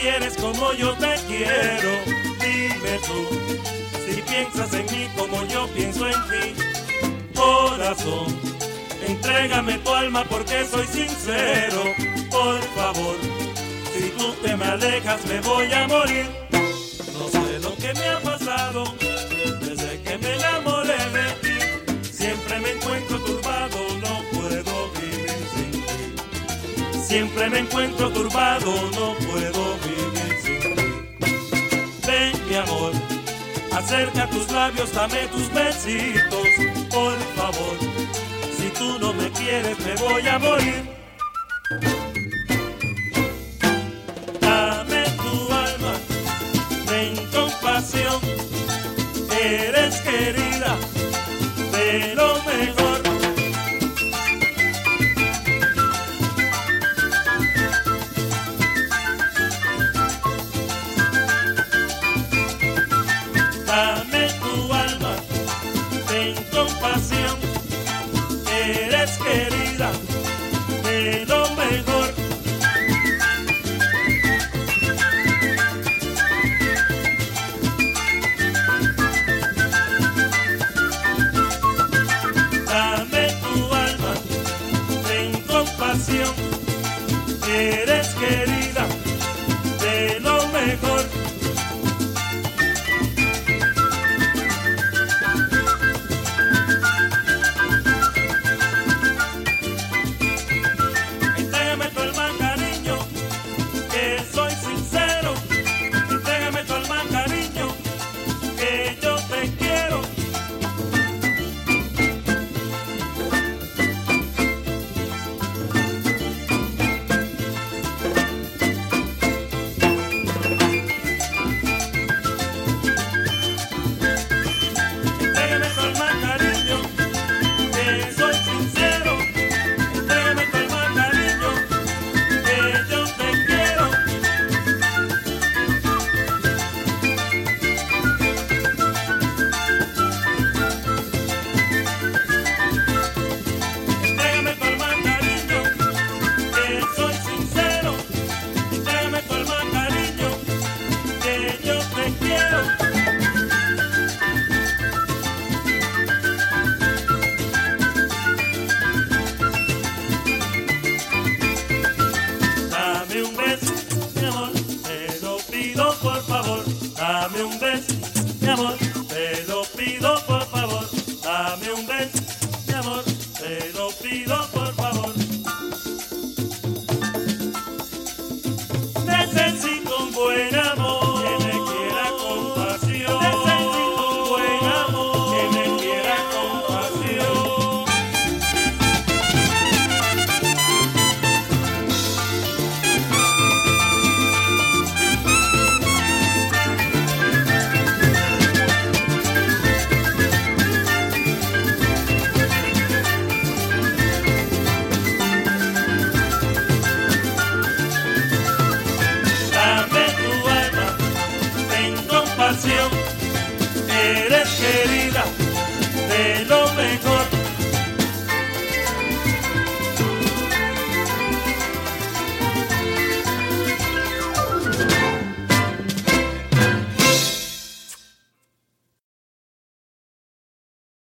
quieres como yo te quiero. Dime tú, si piensas en mí como yo pienso en ti. Corazón, entrégame tu alma porque soy sincero. Por favor, si tú te me alejas me voy a morir. No sé lo que me ha Siempre me encuentro turbado, no puedo vivir sin ti. Ven mi amor, acerca tus labios, dame tus besitos, por favor. Si tú no me quieres, me voy a morir. Dame tu alma, ten compasión, eres querida de lo mejor. Querida de lo mejor. Dame tu alma, ten compasión, eres querida de lo mejor.